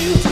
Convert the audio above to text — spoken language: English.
you.